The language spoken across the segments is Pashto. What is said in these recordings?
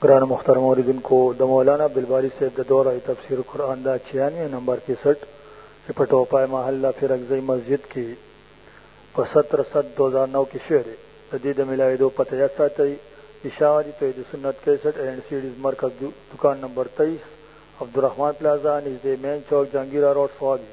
قرآن مختار موردن کو د مولانا عبدالباری صاحب د دورہ تفسیر قرآن دا چھیانوے نمبر کے سٹ چې په ټوپای محله فرقزی مسجد کې په 17 7 2009 کې شعر د دې د ملاویدو پته یا ساتي اشاعتی توحید سنت 61 اینڈ سیډیز مرکز دکان نمبر 23 عبدالرحمن پلازا نږدې مین چوک جهانگیرا روډ سوابي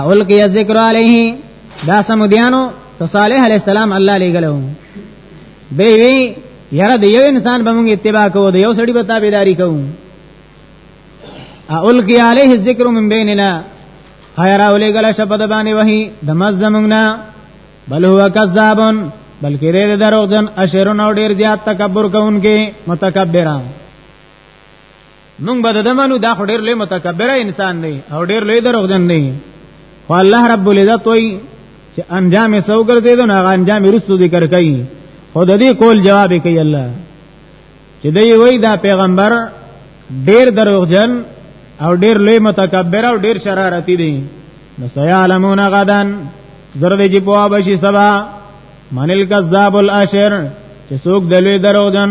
اول کې ذکر علیه دا سمودیانو ته صالح علی السلام الله لګلو به وی یاره د یو انسان به موږ اتباع کوو د یو سړي به تابعداري کوو اول کی علیه الذکر من بیننا خیر اولی گل شپد باندې وਹੀ د مزمنا بل هو کذابن بلکې دې دروغجن اشرن او ډیر زیات تکبر کوونکې متکبران مونږ به د دمنو دا خو ډیر لوی متکبر انسان دی او ډیر لوی دروغجن دی خو الله رب العزت وایي چې انجام یې سو ګرځیدو نه انجام یې رسو ذکر کوي خو د دې کول جواب کوي الله چې دوی وایي دا پیغمبر ډیر دروغجن او ډیر لوی متکبر او ډیر شرارتی دی نو سيعلمون غدن زرد جی پوا بشي سبا منل کذاب الاشر چې څوک دلوي دروغجن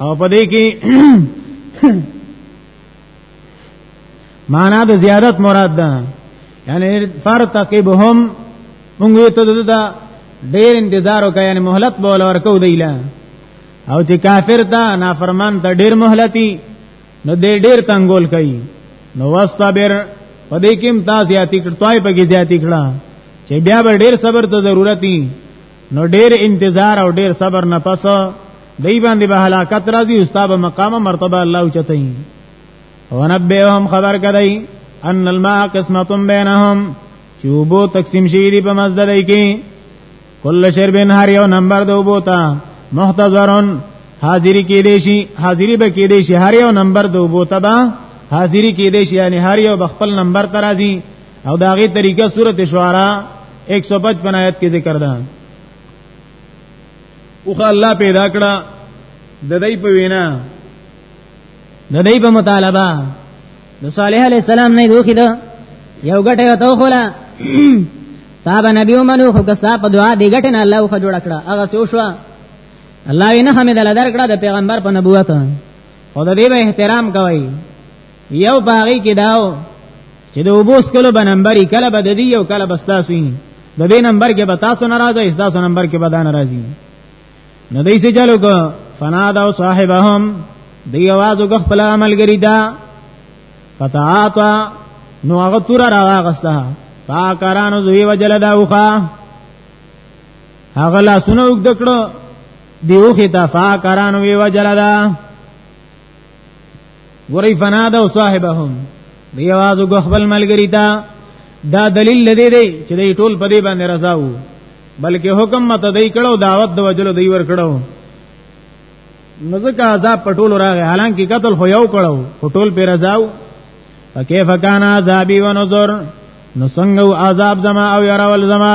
او په دې کې معنا د زیادت مراد ده یعنی فرتقبهم موږ ته د ډیر انتظار وکړ یعنی مهلت بول ورکو دیلا او چې کافر ته نافرمان ته ډیر مهلتي نو دې ډیر تنگول کوي نو واستبر پدې کې هم تا زیاتی کړ توای پکې زیاتی کړه چې بیا به ډیر صبر ته ضرورت نو ډیر انتظار او ډیر صبر نه پسه دی باندې به هلاکت راځي استاد مقام مرتبه الله چتای ونبئهم خبر کدی ان الماء قسمه بینهم چوبو تقسیم شي دی په مزدل کې کل شربن هر یو نمبر دو بوتا محتضرن حاضری کې دی شي حاضری به کې دی شي هر یو نمبر دو بوتا با حاضری کې دی شي یعنی هر یو بخپل نمبر ترازی او داغه طریقه سورته شعرا 155 آیت کې ذکر ده او خا الله پیدا کړه د دې په وینا د دې په مطالبه د صالح علی السلام نه دوخی دا یو ګټه یو تو خولا تا به نبی ومنو خو کستا په دعا دی ګټه نه الله خو جوړ کړه هغه سو شو الله وینه حمد الله درکړه د پیغمبر په نبوت او د دې به احترام کوي یو باغی کې داو چې د وبوس کلو به نمبر کله به د دی او کله به تاسو یې د دې نمبر کې به تاسو ناراضه تاسو نمبر کې به دا ناراضي نو دای سي چالو کو فنا دا صاحبهم دی आवाज وګ خپل عمل ګری دا فتاعتا نو هغه تور را واغسته تا کرانو زوی وجل دا وخا هغه لا سنو وګ دکړو دیو خطا فا کرانو وی وجل دا ګورې فنا دا صاحبهم دی आवाज وګ خپل ملګری تا دا دلیل لدی دی چې دی ټول په دې باندې رضا وو بلکې حکم مت دی کړو دعوت د وجلو دی ور کړو نو ځکه عذاب پټول راغی حالانکه قتل خو یو کړو پټول په رضا وو فكيف كان عذابي ونذر نو څنګه عذاب زما او يرول زما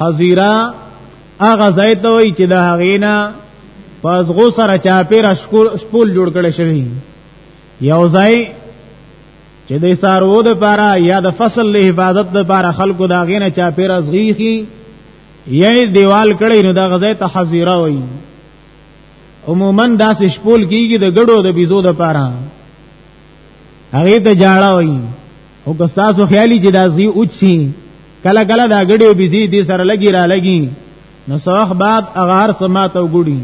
حزیرا هغه ځای ته وای چې د هغې نه پس غو سره چا پیر شپول جوړ کړي شوی یو ځای چې د سارو د پاره یا د فصل له حفاظت د پاره خلکو دا غینه چا پیر ازغیخي یې دیوال کړي نو دا غزای ته حزیرا وای عموما دا شپول کیږي د ګړو د بيزو د پاره هغه ته جاړه وای او که تاسو خیالي چې دا زی اوچی کله کله دا غړي بيزي دي سره لګي را لګي نو صح بعد اغار سما ته وګړي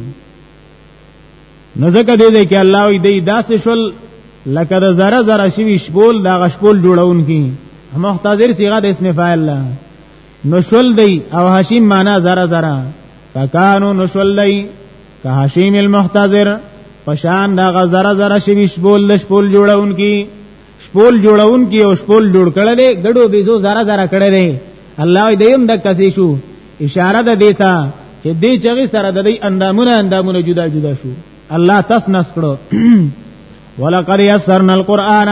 نو ځکه دې دې کې الله وي دې داسې شول لکه د زره زره شوی شپول دا غشپول جوړون کی مختزر صيغه د اسم فاعل لا نو شول دی او هاشم معنا زره زره فکانو نو شول دی که هاشم المحتضر پشان دا غزره زره شوی شپول د شپول جوړون کی شپول جوړون کې او شپول جوړ کړل دي ګډو بيزو زره زره کړل دي الله دې هم د کسې شو اشاره ده دیتا چې دې چغي سره د دې اندامونه اندامونه جدا جدا شو الله تس نس کړو ولقد يسرنا القرآن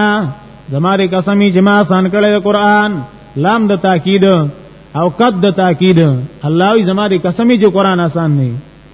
زما دې قسمی جما سان کړل قرآن لام د تاکید او قد د تاکید الله زما دې قسمی چې قرآن آسان نه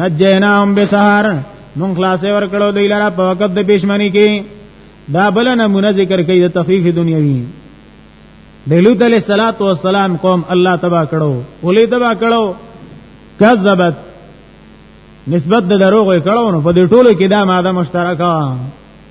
نجیناهم بسحر مون خلاصې ور کړو دی لاره په وخت د پښمنی کې دا بل نمونه ذکر کوي د تخفیف دنیوي د لوط علیہ الصلات والسلام قوم الله تبا کړو ولې تبا کړو کذبت نسبت د دروغ کړو نو په دې ټولو کې دا ماده مشترکه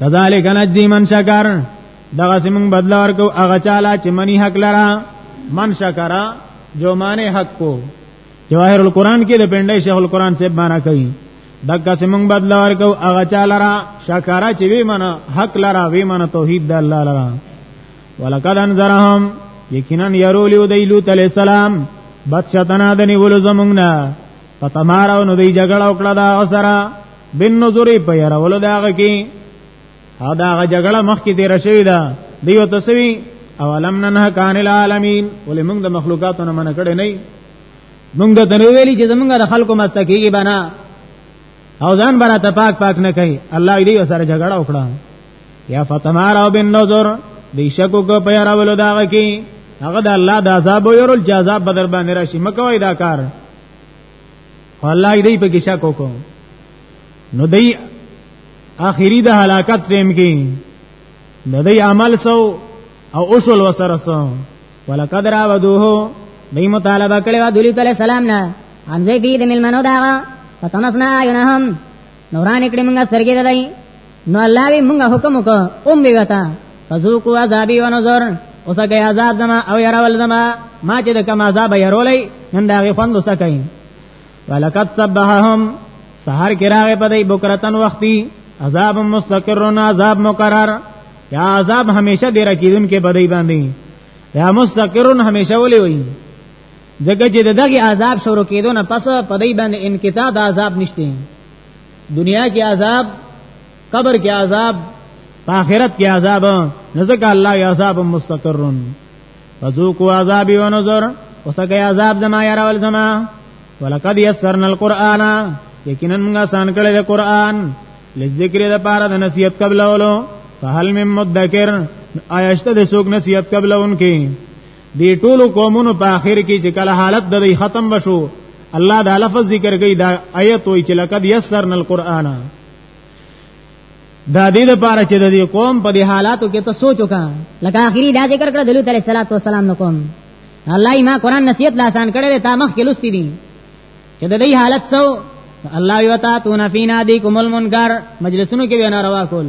کذالک نجزی من شکر دغه سیمون بدل ورکو هغه چاله چې منی حق لرا من شکر جو معنی حق کو جواهر القرآن کې د پندای شیخ القرآن سے معنا کوي دغه سیمون بدل ورکو هغه چاله را شکر چې وی من حق لرا وی من توحید د الله لرا ولقد انذرهم یقینا يرول یو دیلو تل سلام بد شتنا د نیول زمونږ نه فتمارو نو دی جګړه وکړه دا سره بن نظری په یاره ول دا هغه کې او دا هغه جګړه مخ کې تیر شوی دا دیو تسوی او لم ننه کان العالمین ولې موږ د مخلوقاتو نه منع کړي نه موږ د تنو ویلي چې زمونږ د خلکو مستکیږي بنا او ځان برا ته پاک پاک نه کوي الله دې سره جګړه وکړه یا فتمار او بن نظر دې شکو کو په یاره ول دا هغه کې هغه د الله د عذاب او يرل جزاب بدر باندې راشي مکوې دا کار الله دې په کې شک وکړو نو دې اخیری د هلاکت تیم کې د دې عمل سو او اصول وسره سو ولقد راودوه دې مطالبه کړو د علی تعالی سلام نه ان دې دې ملمنو دا فتنسنا عینهم نوران کړي موږ سرګې دای نو الله وی موږ حکم وکړ اوم دی وتا فذوقوا عذابي ونذر اوسګه عذاب زما او يرول زما ما چې د کوم عذاب يرولې نن دا غي خوند وسکای ولقد صبحهم سحر کې راغې په دې بکرتن وختي عذاب مستقرن عذاب مقرر یا عذاب همیشه دې رکیدون کې بدای باندې یا مستقرن همیشه ولي وي ځکه چې دغه عذاب شروع کېدو نه پس په دې باندې انقطاع د عذاب نشته دنیا کې عذاب قبر کې عذاب په آخرت کې عذاب نزدک الله یا عذاب مستقرن فذوقوا عذابي ونذر وسګي عذاب زما یا راول زما ولقد يسرنا القرآن یقینا موږ آسان کړی د قرآن لذکر د پاره د نصیحت قبل اولو فهل من مدکر آیاشته د سوق نصیحت قبل اونکي دی ټولو قومونو په اخر کې چې کله حالت د دې ختم بشو الله دا لفظ ذکر کوي دا آیت وی چې لقد یسرنا القرآن دا دې لپاره چې د دې قوم په دې حالاتو کې ته سوچ وکړه لکه اخري دا ذکر کړ دلو تعالی صلوات و سلام نو کوم الله ما قرآن نصیحت لا آسان کړی تا مخ کې لوستي دي چې د دې حالت سو الله یو تا تو نفینا دی کومل منکر مجلسونو کې وینا روا کول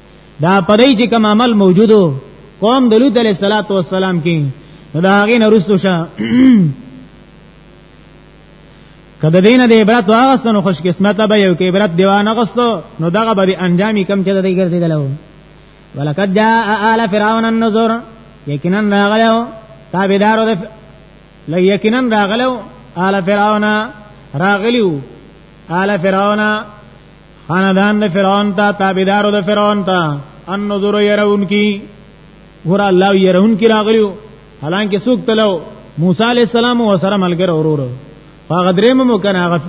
دا پدې چې کوم عمل موجودو قوم د لوط علیه السلام کې دا هغه نرستو شه کله دینه د عبرت واغستنو خوش قسمت به یو کې عبرت دیوانه غستو نو دغه به انجامي کم چې د دې ګرځیدلو ولقد جاء آل فرعون النذر یقینا راغلو تابعدارو د یقینا راغلو آل فرعون راغلیو آل فرعون خاندان د فرعون ته تابعدارو د فرعون ته ان نظر يرون کی ګور الله يرون کی راغلیو حالانکه سوق تلو موسی عليه السلام او سره ملګر اورور هغه درې مو کنه هغه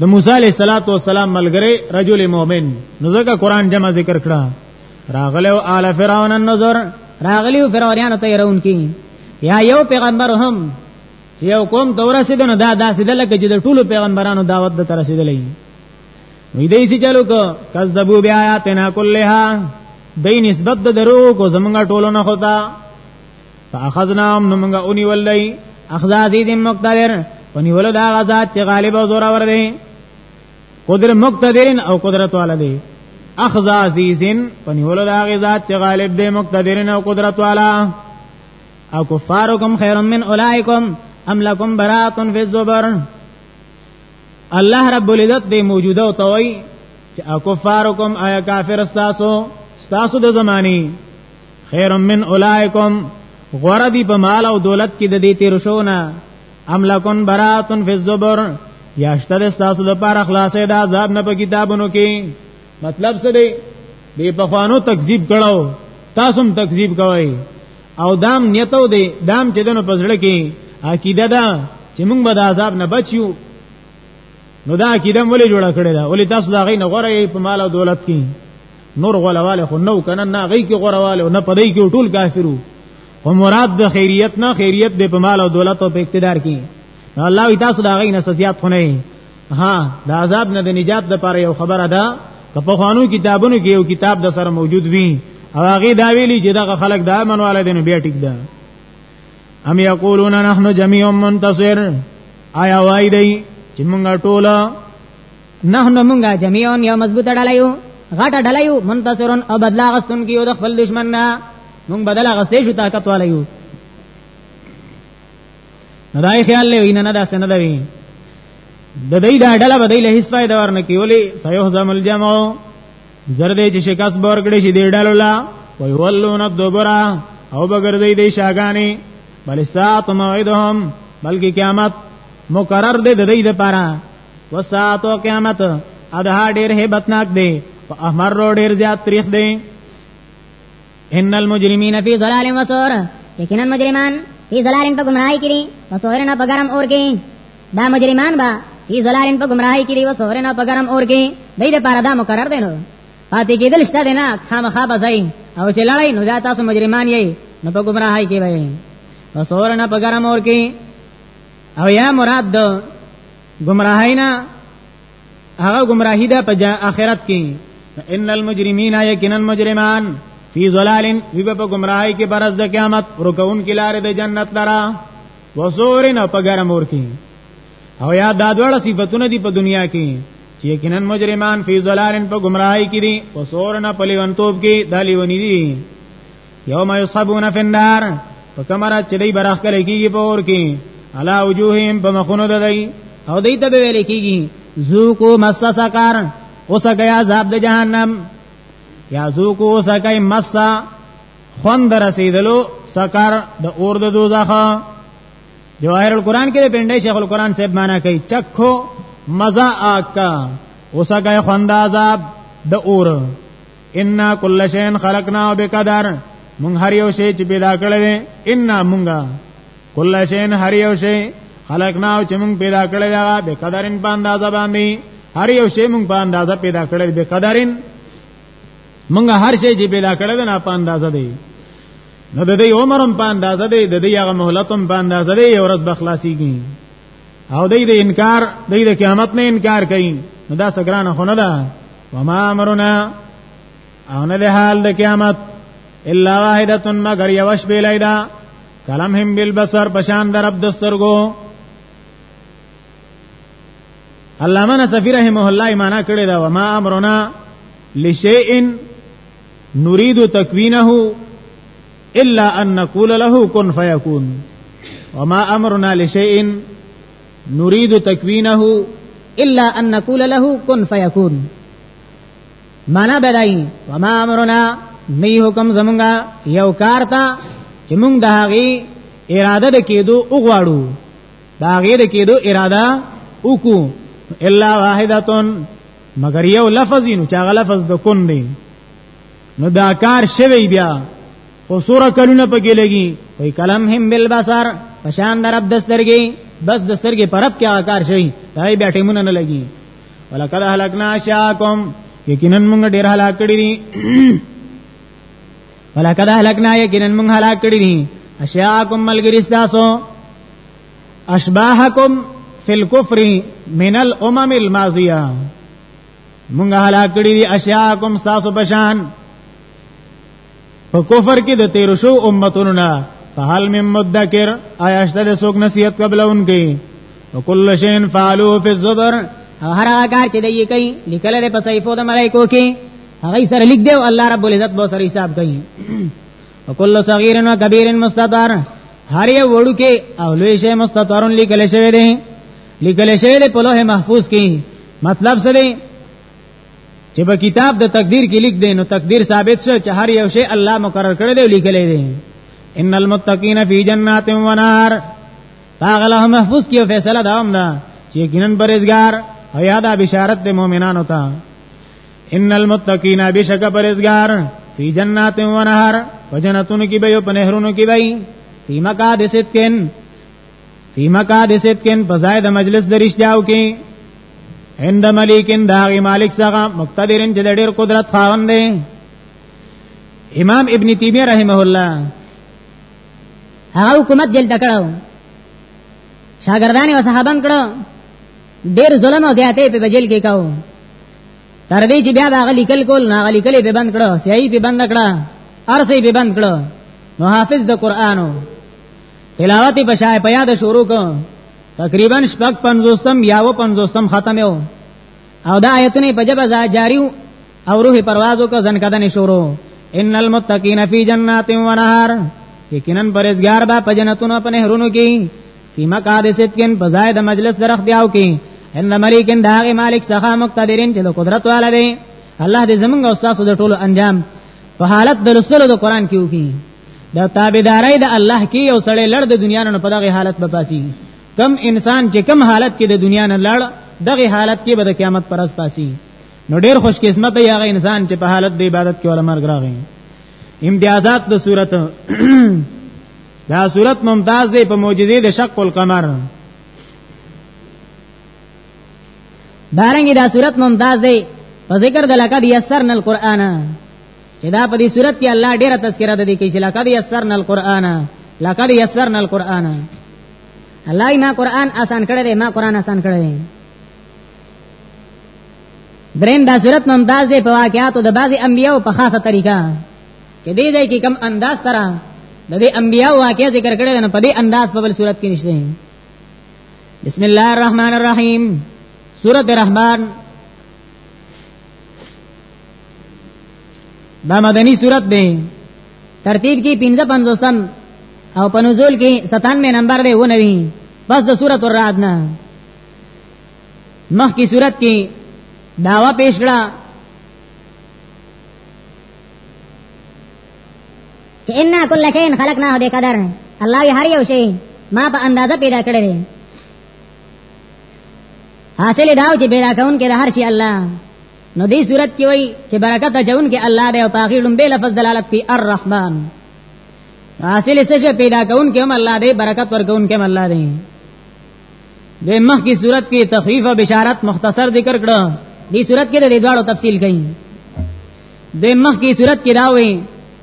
د موسی عليه صلوات و سلام ملګری رجل مؤمن نو ځکه قران جمع ذکر کړه راغلو آل فرعون النظر راغلیو فرعونانو ته يرون کی یا یو پیغمبر هم یو قوم ته ورسېد نو دا داسې د لکه چې د ټولو پیغمبرانو دعوت د ترسېدلې وي دې سي چلو کو کذبوا بیااتنا کلها دې نسبت د درو کو زمونږ ټولو نه خدا فاخذناهم نو موږ اونی ولای اخذ عزیز مقتدر اونی ول دا غزاد چې غالب او زور ور دی قدرت مقتدرین او قدرت والا دی اخذ عزیزن پنی ولو دا غزاد چې غالب دی مقتدرین او قدرت والا او کفارکم خیر من اولائکم ام لکم براتن فی الزبر الله رب العزت دې موجوده او توي چې اکفارکم آیا کافر استاسو استاسو د زمانی خیر من اولائکم غره دی په مال او دولت کې د دې تیر شونه ام لکن براتن فی الزبر یا شته د تاسو لپاره خلاصې د عذاب نه په کتابونو کې مطلب څه دی به په خوانو تکذیب کړو تاسو هم تکذیب کوئ او دام نیتو دی دام چې دنو پزړه کې عقیده ده چې موږ به د عذاب نه بچیو نو دا عقیده مولې جوړه کړې ده ولې تاسو دا غي نه غره په مال او دولت کې نور غلواله خو نو کنه نه غي کې غرواله نه پدې کې ټول کافرو او مراد د خیریت نه خیریت د په مال او دولت او په اقتدار کې الله تاسو دا غي نه سزا خو نه ها د عذاب نه د نجات د پاره یو خبره ده که په خوانو کتابونو کې یو کتاب د سره موجود وي او هغه دا ویلي چې دغه خلک دا منواله دي نو بیا ټیک ده ام یقولون نحن جميع منتصر آیا وای دی چې مونږه ټوله نحن مونږه جميع یو مضبوطه ډلایو غټه ډلایو منتصرون او بدلا غستون کیو د خپل دشمن نه مونږ بدلا غستې شو طاقت والایو نه دا خیال لوي نه نه دا سن دا وی د دې دا ډله به دې له هیڅ فائدہ ورنه کیولې سيو زمل جمع زردې چې شکاس بور کړي شي دې ډله لا وی ولون الدبرا او بغیر دې دې شاګانی بل ساعت موعدهم بلکې قیامت مقرر دې د دې لپاره وساعت او قیامت ادا ډېر هیبتناک دی په احمر رو ډېر زیات تاریخ دی ان المجرمین فی ظلال و سور یقینا مجرمان فی ظلال په گمراهی کړي و سورنا په ګرم اور کې دا مجرمان با فی ظلال په گمراهی کړي و سورنا په ګرم اور کې دې لپاره دا مقرر دي نو پاتې کېدل شته دی نه خامخا به ځای او چې لړۍ نو دا تاسو مجرمان یې نو په ګمراهۍ کې وایي او سور نه په ګرم اور کې او یا مراد دو گمراهی نه هغه گمراهی ده په آخرت کې ان المجرمین یقینا مجرمان فی ظلال وی په گمراهی کې برز د قیامت رکون کې لار د جنت لرا وسورن په ګرم اور کې او یا دا دوړه صفاتونه دي په دنیا کې چې یقینا مجرمان فی ظلال په گمراهی کې دي وسورن په لیونتوب کې دالی ونی دي یوم یصحبون فی النار په کمره چې دی براخ کله کیږي په اور کې علا وجوههم په مخونو ددای او دی ته ویل کیږي ذوقو مس سکر اوسه گیا عذاب د جهنم یا ذوقو اوسه کای مس خوند رسیدلو سکر د اور د دوزخ جواهر القرآن کې د پنده شیخ القرآن صاحب معنا کوي چکو مزه آکا اوسه گای خوند عذاب د اور ان کل شین خلقنا بقدر مونږ هر یو شی چې پیدا کړل ان مونږه کل شین هر یو شی خلقنا چې مونږ پیدا کړل هغه بقدرن په اندازه باندې هر یو شی مونږ په اندازه پیدا کړل بقدرن مونږ هر شی چې پیدا کړل نه په اندازه دی نو د دې عمرم په اندازه دی د دې هغه مهلتم په اندازه دی یو ورځ بخلاصيږي او دای د انکار دای د قیامت نه انکار کوي نو دا سګران خو نه ده وما امرنا او نه له حال د قیامت الا واحده مگر یوش بیلیدا کلم هم بالبصر پشان در رب دسترګو علامه نصفی رحمه الله معنا کړی دا وما امرنا لشیء نريد تکوینه الا ان نقول له كن فيكون وما امرنا لشيء نريد تكوينه الا ان نقول له كن فيكون معنا بدای وما امرنا نه حکم زمونږه یو کار تا چې مونږ د هغه اراده د کېدو وغواړو دا غیر کېدو اراده وکړو الا واحدتون مگر یو لفظ نو چې هغه لفظ د کون دی نو دا کار شوی بیا خو سوره کلونه پکې لګي وای کلم هم بالبصر پشان در رب دسترګي بس د سرګي پرب کې آکار شي دای بیا ټیمونه نه لګي ولقد هلکنا شاکم یقینا موږ ډیر هلاک کړی دي ولقد هلکنا یقینا موږ هلاک کړی دي اشیاکم ملګری تاسو اشباحکم فی الكفر من الامم الماضیه مونږه هلاک کړی دي اشیاکم تاسو بشان په کفر کې د تیر شو امتونو نه فهل من مدکر آیا شته د سوک نصیحت قبل اونګي وکل شین فعلو فی الزبر هر هغه کار چې دی کوي لیکل د پسایفو د ملائکو کې هغه سره لیک دی او الله رب العزت به سره حساب کوي وکل صغیر و کبیر مستطر هر یو وړو کې او لوی شی مستطرن لیکل شوی دی لیکل شوی دی په لوح محفوظ کې مطلب څه دی چې په کتاب د تقدیر کې لیک دی نو تقدیر ثابت شو چې هر یو شی الله مقرر کړی دی لیکلی دی ان المتقین فی جنات و نار فاغله محفوظ کیو فیصله دا هم ده چې یقینا پرهیزګار او یاده بشارت د مؤمنانو ته ان المتقین بشک پرهیزګار فی جنات و نهر وجنتون کی بیو پنهرونو کی بی فی مقاد ستین فی مقاد صدقن فزاید مجلس درشتیاو کې عند ملکن داغی مالک څخه مقتدرن چې ډېر قدرت خاوند دی امام ابن تیمیه رحمه الله هغه حکومت جلد کړو شاګردان او صحابان کړو ډېر ظلم او زیاتې په بجل کې کاو تر دې چې بیا دا غلي کل کول نه غلي کلی په بند کړو سیاي په بند کړه ارسي په بند کړو نو حافظ د قرانو تلاوت په شای په یاد شروع کو تقریبا شپږ پنځوستم یاو پنځوستم ختم یو او دا آیتونه په جبه جاری او روح پروازو کو ځن کدن شروع ان المتقین فی جنات و نهار یقینا پرهیزګار با په جنتونو په نهرونو کې فی مقعد صدقن په ځای د مجلس درخ دیاو کې ان ملکن داغه مالک څخه مقتدرین چې د قدرت والا دی الله دې زمونږ او تاسو د ټولو انجام په حالت د رسولو د قران کې وکړي دا تابعداري د الله کې یو سړی لړ د دنیا نه په دغه حالت به پاسي کم انسان چې کم حالت کې د دنیا نه لړ دغه حالت کې به د قیامت پر اس پاسي نو ډیر خوش قسمت دی هغه انسان چې په حالت د عبادت کې ولا مرګ راغی امتیازات د صورت دا صورت ممتاز دی په معجزې د شق القمر دارنګي دا صورت ممتاز دی په ذکر د لقد یسرنا القرآن چې دا په دې صورت کې الله ډیره تذکرہ ده کې چې لقد یسرنا القرآن لقد یسرنا القرآن الله ما قرآن آسان کړی دی ما قرآن آسان کړی دی درین دا صورت ممتاز دی په واقعاتو د بعضی انبیو په خاصه طریقه چې دې دې کې کم انداز سره د دې انبیو واقعې ذکر کړی نه په دې انداز په بل صورت کې نشته بسم الله الرحمن الرحیم سورۃ الرحمن دا مدنی صورت دی ترتیب کې 55 او په نزول کې 97 نمبر دی ونوي پس د سورۃ الرعد نه مخ کی صورت کې داوا پیش کړه چې ان کل شی خلقناه به قدر الله یې هر یو شی ما په اندازه پیدا کړی دی حاصل داو چې پیدا کون کې د هر شي الله نو دې صورت کې وای چې برکت اچون کې الله دې او پاغي لومبه لفظ دلالت کوي الرحمن حاصل څه پیدا کون کې هم الله دې برکت ورکون کې هم الله دې د مخ کی صورت کې تخفیف او بشارت مختصر ذکر کړه دې صورت کې د دواړو تفصیل کړي د مخ کی صورت کې دا وایي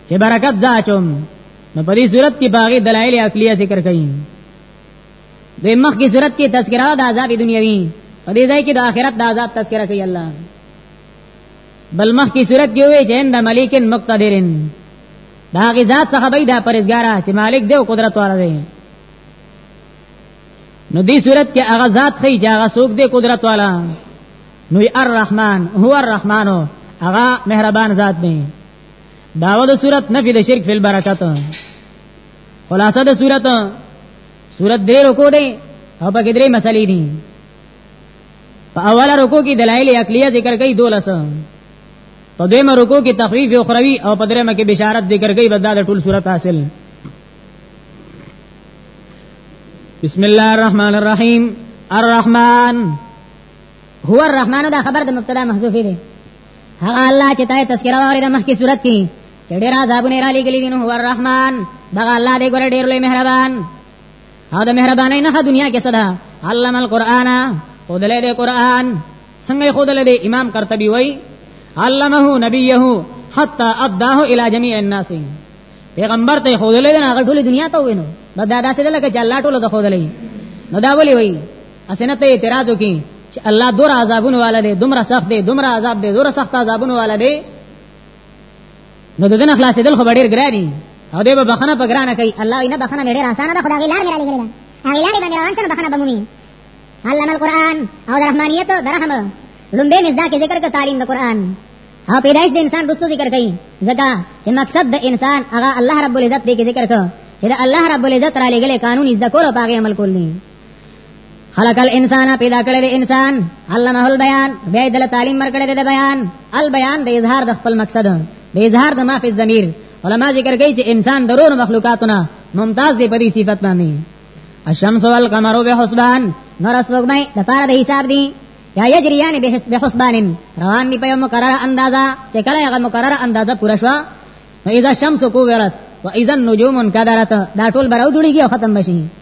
چې برکت ځاچوم نو په دې صورت کې باغی دلایل عقلیه ذکر کړي د مخ کی صورت کې تذکرہ د عذاب دنیوي په دې ځای کې د آخرت د عذاب تذکرہ کوي الله بل مخ کی صورت کې وي چې اند ملکن مقتدرن دا غي ذات څخه به دا پرېزګارا چې مالک دی او قدرت والا دی نو دې صورت کې هغه ذات خي چې هغه څوک دی قدرت والا نو الرحمن هو الرحمن هغه مهربان ذات دی داوود صورت نفي د شرک فی البرکات خلاصه د صورت سورت درې رکو دی او پکې درې مسلې دي په اوله رکو کې دلایل عقلیه ذکر کوي دولس په دیمه رکو کې تخفیف او خروی او په درېمه کې بشارت ذکر کوي بدا د ټول سورت حاصل بسم الله الرحمن الرحیم الرحمن هو الرحمن دا خبر د مبتدا محذوف دی هغه الله چې تای تذکرہ وغوړي د مخکې صورت کې چې ډېر عذابونه را لګلې دي نو هو الرحمن دغه الله دې ګور ډېر لوی مهربان او د مهربانۍ نه دنیا کې صدا علم القرآن خودلې دې قرآن څنګه خودلې دې امام قرطبي وای علمه نبيه حتا اداه الى جميع الناس پیغمبر ته خودلې نه هغه ټول دنیا ته وینو دا دادا سره لکه چې الله ټول ته خودلې نو دا ولي وای اسنه ته اعتراض وکي چې الله دور عذابونه والے دومره سخت دی دومره عذاب دی دومره سخت عذابونه والے دی نو دغه خلاصې دل خو ډېر ګراني او دې به بخنه په ګرانه کوي الله نه بخنه مې ډېر اسانه ده خدای لار مې را لګلې هغه لار باندې روان شنه بخنه بمومي علم القرآن او د رحمانیت د رحم لومبه مزدا کې ذکر کا تعلیم د قرآن او پیدائش د انسان رسو ذکر کوي ځکه چې مقصد د انسان هغه الله رب العزت دې کې ذکر کو چې الله رب العزت را لګلې قانون عزت کول او باغې عمل کول نه خلق الانسان پیدا کړی دی انسان علمه البیان بیا د تعلیم ورکړی دی د بیان البیان د اظهار د خپل مقصد د اظهار د مافي ضمیر علما ذکر کوي چې انسان درونو مخلوقاتونه ممتاز دی په دې صفت باندې الشمس والقمر بحسبان نور سپوږمۍ د پاره د حساب دی یا یجریان به حسبان روان دی په یو مقرره اندازا چې کله هغه مقرره اندازا پوره شو نو اذا الشمس کوورت واذا النجوم انکدرت دا ټول براو جوړیږي او ختم بشي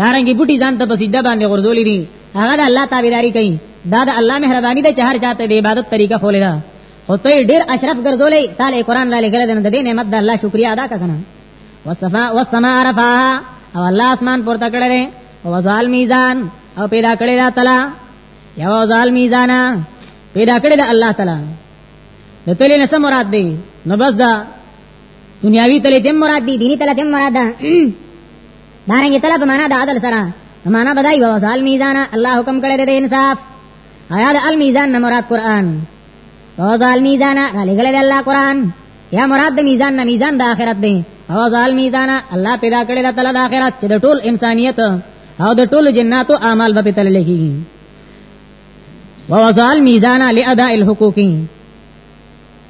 دارنګي بوټي ځان ته په سجده باندې غرزولې دي هغه د الله تابعداري کوي دا د الله مهرباني ده چې هر چاته د عبادت طریقه خولې ده خو ته ډیر اشرف ګرځولې تعالی قران را لګل دي د نعمت د الله شکریا ادا کنه وصفا والسماء رفعها او الله اسمان پورته کړل او وزال میزان او پیدا کړی دا تعالی یو وزال میزان پیدا کړی دا الله تعالی د تلې نه مراد دی نو بس دا دنیاوی تلې دې مراد دی دینی تلې دې مراد ده دارنګ طلب معنا د عدل سره معنا بدای و وصال میزان الله حکم کړی د انصاف آیا د المیزان نه مراد قران وصال میزان غلی غلی د الله قران یا مراد د میزان نه میزان د آخرت دی وصال میزان الله پیدا کړی د تل د آخرت چې د ټول انسانیت او د ټول جناتو اعمال به تل لګي ووضع الميزان لأداء الحقوق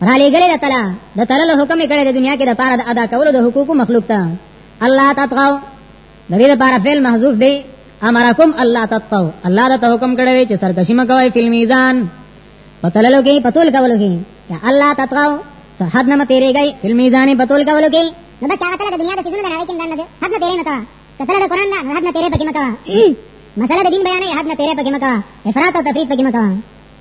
را لېګلې د تلا د تلا له حکم کړي د دنیا کې د پاره د ادا کولو د حقوقو مخلوق ته الله تطغوا د دې لپاره فعل محذوف دی امرکم الله تطغوا الله د حکم کړي چې سرکشي مکوي فل میزان پتللو کې پتول کولو کې یا الله تطغوا سرحد نه تیرې گئی فل میزان پتول کولو کې نو دا چا کتل د دنیا د سيزونو د نړۍ کې نه ده حد نه تیرې نه کوا کتل د قران نه حد نه تیرې پکې مکوا مسله د دین بیانې حد نه تیرې پکې مکوا افراط او تفریط پکې مکوا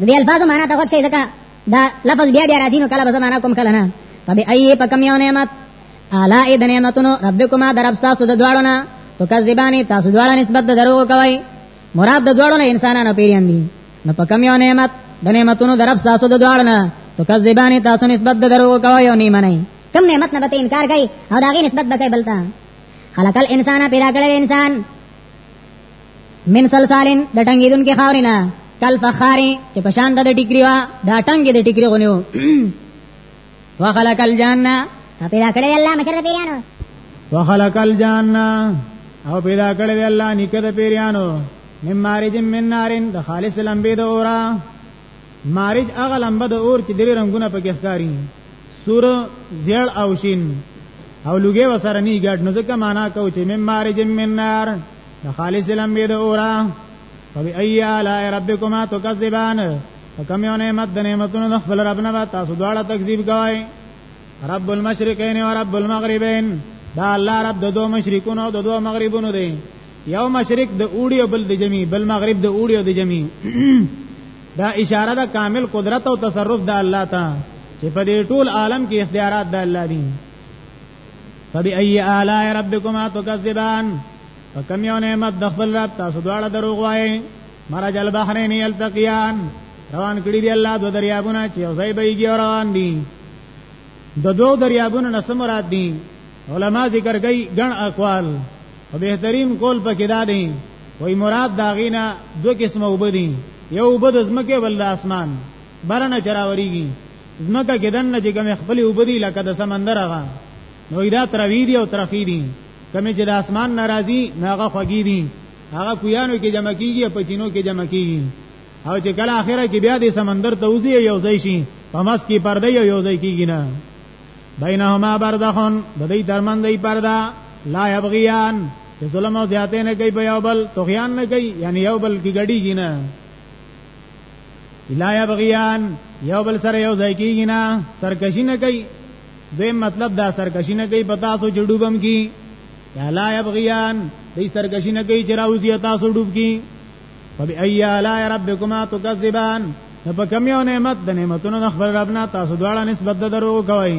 د دې الفاظو معنا ته وښیي ځکه دا لفظ بیا بیا راځي نو کله به معنا کوم کله نه فبی ای په کم یو نعمت اعلی د نعمتونو ربکما درب تاسو د دواړو نه تو کذبانی تاسو دواړه نسبت د درو کوي مراد د دواړو نه انسانانو پیریان دي نو په کم یو نعمت د نعمتونو درب تاسو د دواړو نه تو کذبانی تاسو نسبت د درو کوي او نیمه نه کم نعمت نه به انکار کوي او داغه نسبت به کوي بلتا خلق الانسان پیدا کړی انسان من سلسالین د ټنګیدون کې خاورینا کل فخاری چې پشان د ټیکری وا دا ټنګ د ټیکری غنیو وخلق الجنه پیدا کړی الله مشر پیرانو وخلق الجنه او پیدا کړی دی الله نیکه د پیریانو مم مارج من نارین د خالص لمبې د اورا مارج هغه لمبه د اور چې درې رنگونه پکې ښکاری سور زیړ او شین او لګي وسره نه ګډ نو ځکه معنا کو چې مم مارج من نار د خالص لمبه د اورا فبأي آلاء ربكما تكذبان فكم يوم نعمت د نعمتونو د خپل رب نه تاسو دواړه تکذیب کوئ رب المشرقین و رب المغربین دا الله رب د دوه مشرقونو او د دوه مغربونو دی یو مشرق د اوړي او بل د جمی بل مغرب د اوړي او د جمی دا اشاره ده کامل قدرت او تصرف د الله ته چې په دې ټول عالم کې اختیارات د الله دي فبأي آلاء ربكما تكذبان فكم يوم نعمت دخل رب تاسو دواړه دروغ وایي مرج البحرين يلتقيان روان کړی دی الله دو دریابونه چې یو ځای بهږي روان دي د دوو دریابونو نه مراد دي علما ذکر کوي ګڼ اقوال او بهترین قول پکې دا دي وای مراد داغینا دو قسمه وبدي یو وبد زمکه ول اسمان برنه چراوريږي زمکه کې دنه چې کوم خپل وبدي لکه د سمندر هغه نو دا تروی دی او ترخی دی کمی چې د اسمان ناراضي هغه خوږی دی هغه کویانو کې جمع کیږي په چینو کې جمع کیږي او چې کله اخره کې بیا د سمندر ته وځي یو ځای شي په مس کې پرده یو ځای کیږي نه بینهما بردخون د دې ترمن دی پرده لا یبغیان چې ظلم او زیاتې نه کوي په یو بل توخیان نه کوي یعنی یو بل کې غړي نه لا یبغیان یو بل سره یو ځای کیږي نه سرکشی نه کوي دوی مطلب دا سرکشی نه کوي پتا سو جډوبم کی یا لا یبغیان دې سرکشی نه کوي چې راوځي تاسو ډوب کی فبأي آلاء ربكما تكذبان په کوم یو نعمت د نعمتونو د خبر ربنا تاسو دواړه نسبت د درو کوي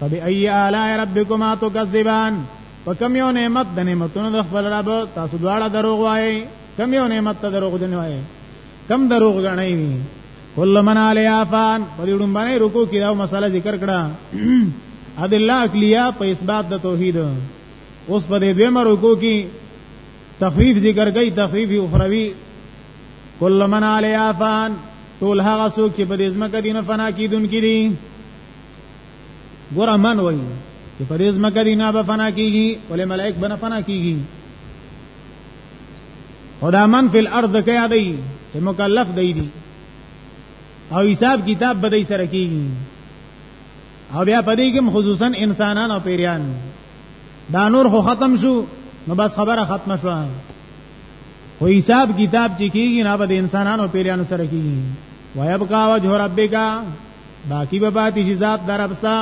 فبأي آلاء ربكما تكذبان فكم یو نعمت د نعمتونو د خپل رب تاسو دواړه دروغ وایي کم یو نعمت ته دروغ جن وایي کم دروغ غنئ کل من علی افان په دې ډوم باندې رکو کې دا مسله ذکر کړه اد الله اکلیا په اثبات د توحید اوس په دې دویم رکو کې تخفیف ذکر کوي تخفیف اخروی کل من علی افان ټول هغه څوک چې په دې ځمکه دینه فنا کیدونکې دي ګور امن وای چې په دې ځمکه دی نه به فنا کیږي ولې ملائک بنه فنا کیږي خدا من فی الارض کې یادې چې مکلف دی دی او حساب کتاب به دې سره کیږي او بیا په دې کې خصوصا انسانان او پیریان دا نور خو ختم شو نو بس خبره ختمه شو خو حساب کتاب چې کیږي نه به د انسانانو پیریانو سره کیږي ويبقى وجه ربک باقی به پاتې شي ذات دربستا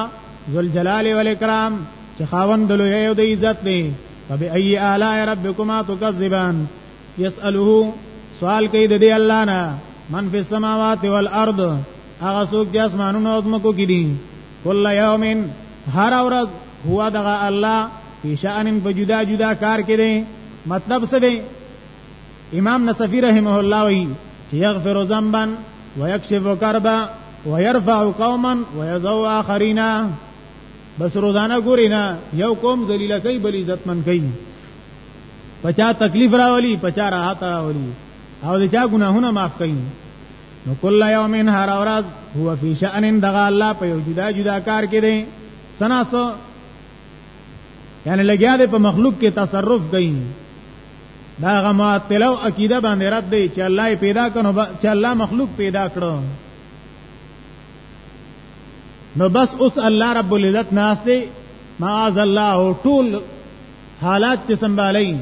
ذل جلال و الاکرام چې خاوند له یو د عزت دی فبأي آلاء ربكما تكذبان يسأله سوال کوي د دې الله نه من فی السماوات والارض هغه څوک چې اسمانونو او زمکو کې دي کله یومن هر ورځ هو دغه الله فی شأن په جدا جدا کار کې دی مطلب څه دی امام نصفی رحمه الله وی چې یغفر ذنبا ويكشف كربا ويرفع قوما ويزو اخرين بس روزانه ګوري نه یو قوم ذلیل کوي بل عزت من کوي پچا تکلیف راولي پچا راحت راولي او د چا ګناهونه معاف کوي نو کله یوم هر اورز هو فی شأن دغه الله په یو جدا جدا کار کې دی سناسو یعنی لګیا دی په مخلوق کې تصرف کوي دا هغه معطله او عقیده باندې رد دی چې الله پیدا کړو چې الله مخلوق پیدا کړو نو بس اوس الله رب العزت ناس دی معاذ الله ټول حالات چې سنبالای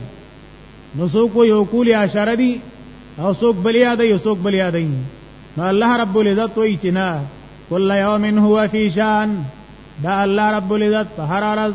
نو سو کو یو کول اشاره دی او سوک بل یاد یو سوک بل یاد نو الله رب العزت وی چې نه کل یوم هو فی شان دا الله رب العزت په هر ورځ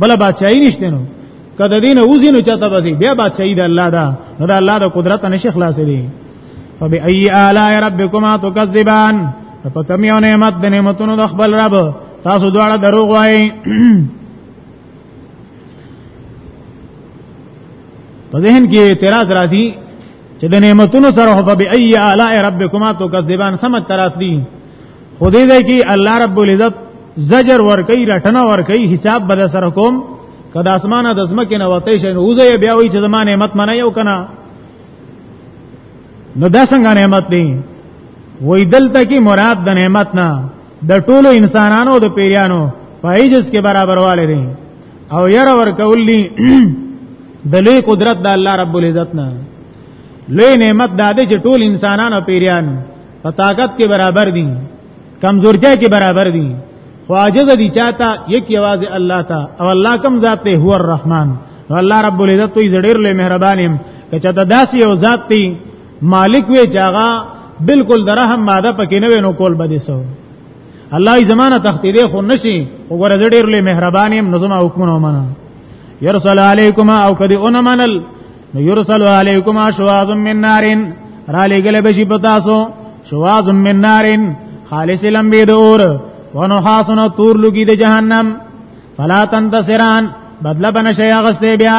بل بادشاہي نشته نو کده دین اوزین چاته بزی بیا بادشاہي د الله دا نو د الله د قدرت نشه خلاص دي فبأي آلاء ربكما تكذبان په کوم یو نعمت د نعمتونو د خپل رب تاسو دواړه دروغ وایي په ذهن کې اعتراض راځي چې د نعمتونو سره هو به ای اعلی ربکما تو کذبان سم طرف دي خدای دې کې الله رب العزت زجر ور کوي رټنه ور کوي حساب بد سره کوم کدا اسمانه د زمکه نه وته شي نو زه بیا وی چې زما نعمت منه یو کنه نو دا څنګه نعمت دی وې دلته کې مراد د نعمت نه د ټولو انسانانو د پیریانو پایجس کې برابرواله دي او ير ور کولی د لوی قدرت د الله رب العزت نه لوی نعمت د دې چې ټول انسانانو پیریان په طاقت کې برابر دي کمزورتیا کې برابر دي خو عاجز دي چاته یک یواز الله تا او الله کم ذات ته هو الرحمن الله رب العزت وي زړیر له مهربانیم کچته داسې یو ذات دی مالک وی چاغه بالکل درهم ماده پکې نه وینو کول بده سو الله ای زمانہ تختی دی خو نشي وګوره زه ډیر لوی مهربان يم نظم حکمونه ومنه يرسل علیکما او کدی اون منل نو يرسل علیکما شواظ من نارین را لګل بشي پتاسو شواظ من نارین خالص لمبی دور ونحاسن تور لګي د جهنم فلا تنتصران بدل بنشي غسته بیا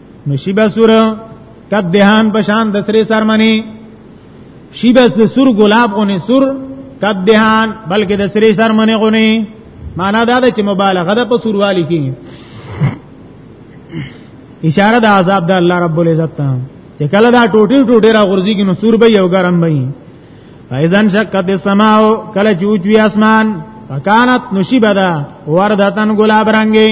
نو شی به سور کد دهان بشان د سری سرمنی شی به د سور ګلاب غونې سور کد دهان بلکې د سری سرمنی غونې معنا دا ده چې مبالغه ده په سوروالی کې اشاره د عذاب د الله رب العزت ته چې کله دا ټوټي ټوټي را غورځي کې نو سور به یو ګرم وي فایزن شقت السماء کله چې اوچوي اسمان فکانت نشبدا وردتن گلاب رنگي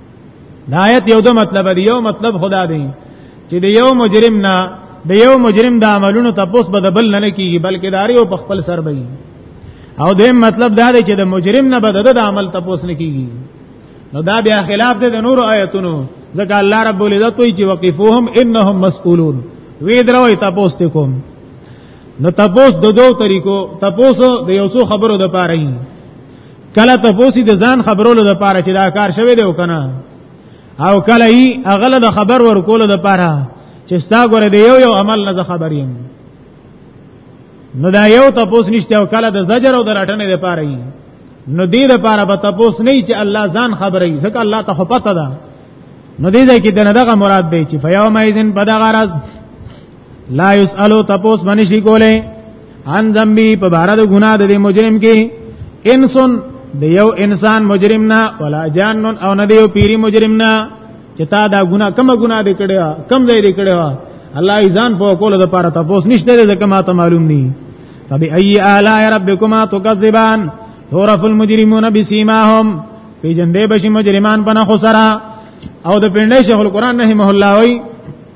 دا آیت یو د مطلب دی یو مطلب خدا دی چې د یو مجرم نه د یو مجرم د عملونو تپوس به د بل نه کیږي بلکې داري او په خپل سر به او دیم مطلب دا دی چې د مجرم نه به د عمل تپوس نه کیږي نو دا بیا خلاف دی د نور آیتونو ځکه الله رب العزت وی چې وقفوهم انهم مسئولون وی دروي تپوس ته کوم نو تپوس د دوو طریقو تپوس د یو څو خبرو د پاره کله ته پوسی د ځان خبرولو د پاره چې دا کار شوی دی او کنه او کله یې اغله د خبر ورکولو د پاره چې ستا ګوره دی یو یو عمل نه خبر یم نو دا یو تپوس نشته او کله د زجر او د رټنې د پاره یې نو دې د پاره به تپوس نه چې الله ځان خبرې ځکه الله ته پته ده نو دې ځکه دغه مراد دی چې فیوم ایذن بدغرض لا یسالو تپوس باندې شي کولای ان ذنبی په بار د ګناه د مجرم کې انسان د یو انسان مجرم نه ولا جان او نه دیو پیری مجرم نه چې تا دا ګناه کوم ګناه دې کړو کم ځای دې کړو الله ایزان په کول د پاره تاسو نشته دې کما ته معلوم ني فبای ای اعلی ربکما تکذبان تعرف المجرمون بسیماهم په جندې بشي مجرمان پنه خسرا او د پنده شیخ القران رحمه الله وی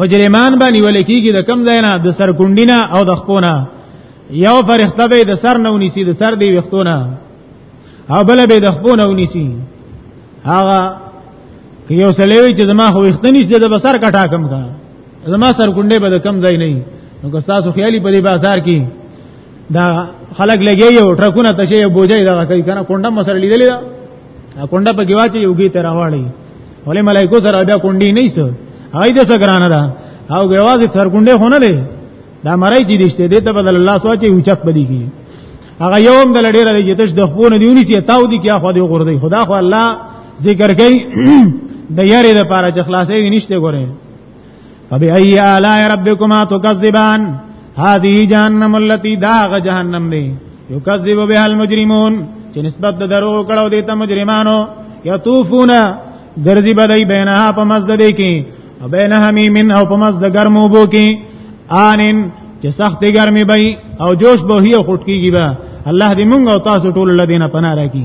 مجرمان باندې ولې کیږي د کم ځای نه د سرکونډینا او د خپونه یو فرښتہ به د سر نه ونیسي د سر دی وختونه او بل به د خپونه ونیسي هغه که یو سلوي چې زما خو وخت نشته د بسر کټا کم کا زما سر کونډه به کم ځای نه نو که تاسو خیالي په دې بازار کې دا خلک لګي یو ټرکونه تشه بوجي دا کوي کنه کونډه مسر لیدلې کونډه په گواچې یوګي ته راوړي ولې ملائکو سره بیا کونډي نه سو هاي د سګرانه ده او غواز تر کونډه خونه ده دا مړی چې دشته دې ته بدل الله سوچي اوچت بدی کی هغه یوم د لړې را دي چې د خپل دیونی سي تاو دي کیا خو دې غور دی خدا خو الله ذکر کوي د یاري د پاره چې خلاصې نشته ګوره فبأي آلاء ربكما تكذبان هذه جهنم التي داغ جهنم دی یکذب بها المجرمون چې نسبت د درو کړو دي ته مجرمانو یطوفون ګرځي بدای بینها په مسجد کې او بین حمیمن او په مسجد ګرمو بو کې انن چې سخت ګرمي بې او جوش به هي خټکیږي به الله دې مونږ او تاسو ټول الذين پناه راکړي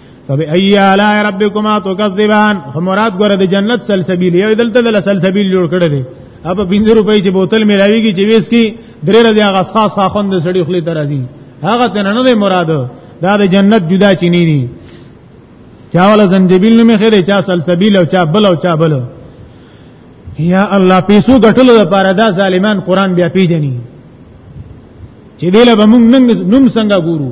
فبأي آلاء ربكما تكذبان مراد ګره د جنت سلسبیل یو دلته د سلسبیل جوړ کړی دی اب 50 روپۍ چې بوتل ملاویږي چې ویس کی درې ورځې هغه خاص خاخوند سړی خلی ترازی هغه ته نه نه مراد دا د جنت جدا چینی دي چا ولا زنجبیل نه مخې دی چا سلسبیل او چا بل او چا بل یا الله پیسو غټلو لپاره دا ظالمان قران بیا پیجنی چې دله به موږ نوم څنګه ګورو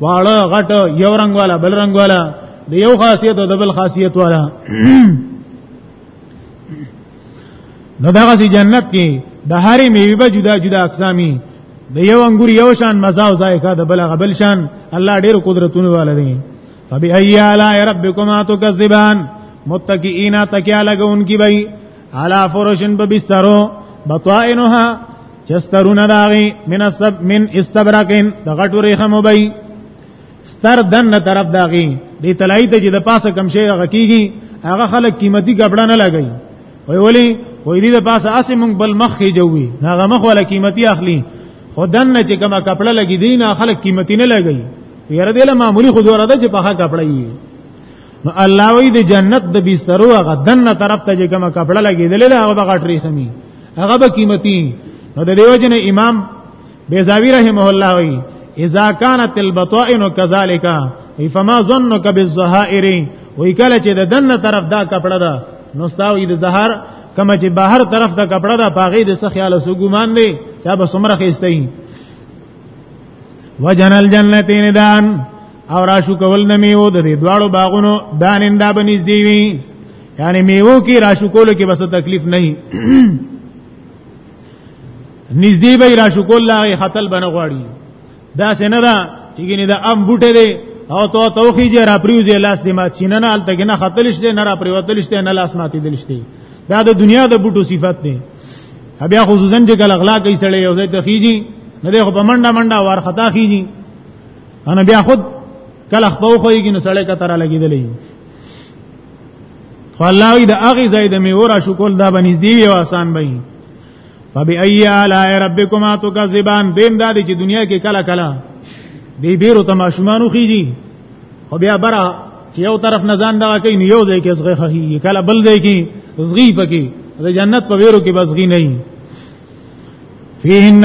واړه غټ یو رنگ والا بل رنگ والا د یو خاصیت او د بل خاصیت والا نو دغه سي جنت کې د هرې میوه به جدا جدا اقسامي د یو انګور یو شان مزه او ذایقه د بل غبل شان الله ډېر قدرتونه والا دی فبأي آلاء ربكما تكذبان متكئين تکیا لګون کی بھئی علا فرشن ببسترو بطائنها چسترون داغي من السب من استبرقن د غټو ریخه مبي ستر دن طرف داغي دی تلای ته چې د پاسه کم شي هغه کیږي هغه خلک قیمتي کپڑا نه لګي وی ولی وی دې د پاسه اسې مونږ بل مخ کې جوړي هغه مخ ولا قیمتي اخلي خدن نه چې کومه کپڑا لګي دي نه خلک قیمتي نه لګي یره دې له معمولی خو دوره ده چې په هغه کپڑا یي نو الله وی د جنت د بسترو هغه دنه طرف ته چې کومه کپړه لګیدلې ده هغه غټ ریخمي هغه به قیمتي نو د دیو جن امام بیزاوی رحمه الله وی اذا كانت البطائن كذلك فما ظنك بالظهائر وی کله چې د دنه طرف دا کپړه ده نو ستاوی د زهر کما چې بهر طرف د کپړه ده پاغې د څه خیال سو ګمان دی چا به سمره خېستای وجنل جنتین دان او راشو کول نه میو د دې دواړو باغونو دانن دا بنځ دی وی یعنی میو کې راشو کول کې بس تکلیف نه نږدې به راشو کول لا خطل بنه غواړي دا څنګه دا چې ګینه دا ام بوټه دی او تو توخی جه را پریوزی لاس دی مات شینه نه حالتا که نه خطلش دی نه را پریوتلش دی نه لاس ماتی دلش دی دا د دنیا د بوټو صفت دی بیا خصوصا چې کله اغلا کوي سړی یو ځای ته خیږي نه دی خو په منډه منډه وارخطا خیږي انا بیا خود کله خپو خوېږي نو سړی کتره لګیدلې خو الله دې هغه زید می ورا شکول دا بنځ دی یو آسان به فبأي آلاء ربكما تكذبان دیم دا دي چې دنیا کې کله کله دی بیرو تماشمانو خيږي خو بیا برا چې یو طرف نه ځان دغه کوي یو ځای کې زغه خي کله بل ځای کې زغي پکې د جنت په ویرو کې بس غي نه فيهن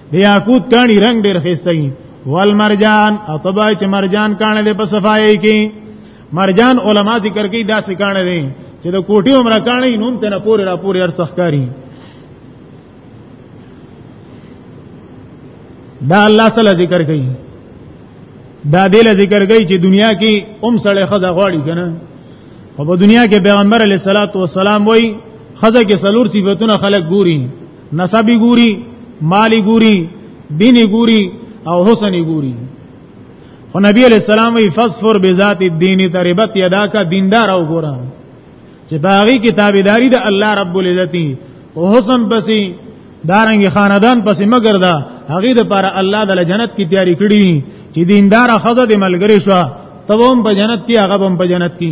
د یاقوت کانی رنگ ډیر خسته وي والمرجان او تبع چې مرجان کانه د په صفای کې مرجان علما ذکر کوي دا سکانه دي چې د کوټي عمر کانه نوم ته نه پورې را پورې ارڅخکاری دا الله سره ذکر کوي دا دل ذکر کوي چې دنیا کې ام سړی خزه غواړي کنه او په دنیا کې پیغمبر علیه الصلاۃ والسلام وایي خزه کې سلور صفاتونه خلق ګوري نسب ګوري مالی ګوري دین ګوري او حسن ګوري خو نبی علیہ السلام وی فصفر بذات الدین تربت یدا کا دیندار او ګورا چې باغی کتابداری د الله رب العزت او حسن پسې دارنګ خاندان پسې مگر دا هغه د پر الله د جنت کی تیاری کړی چې دیندار خزه د ملګری شو تبوم په جنت کې هغه هم په جنت کې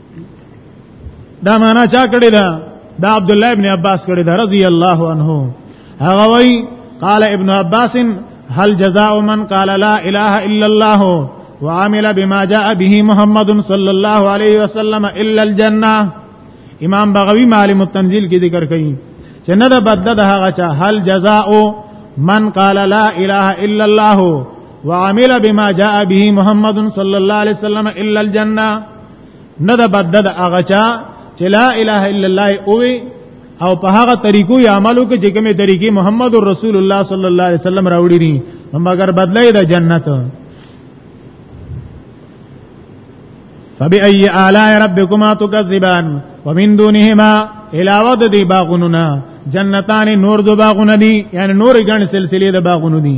دا معنا چا کړی دا دا عبد الله ابن عباس کړی دا رضی الله عنه هغه وای قال ابن عباس هل جزاء من قال لا اله الا الله وعمل بما جاء به محمد صلى الله عليه وسلم الا الجنه امام بغوی معالم التنزیل کې ذکر کړي چې نه د بدله د هغه چا هل جزاء من قال لا اله الا الله وعمل بما جاء به محمد صلى الله عليه وسلم الا الجنه نه د بدد هغه چا چې لا اله الا الله او او په هغه طریقو یا عملو کې چې کومه طریقې محمد رسول الله صلی الله علیه وسلم راوړي دي مګر بدلې د جنت فبأي آلاء ربكما تكذبان ومن دونهما علاوه د دې باغونو نه جنتان نور دو باغونه دي یعنی نور ګڼ سلسله د باغونو دي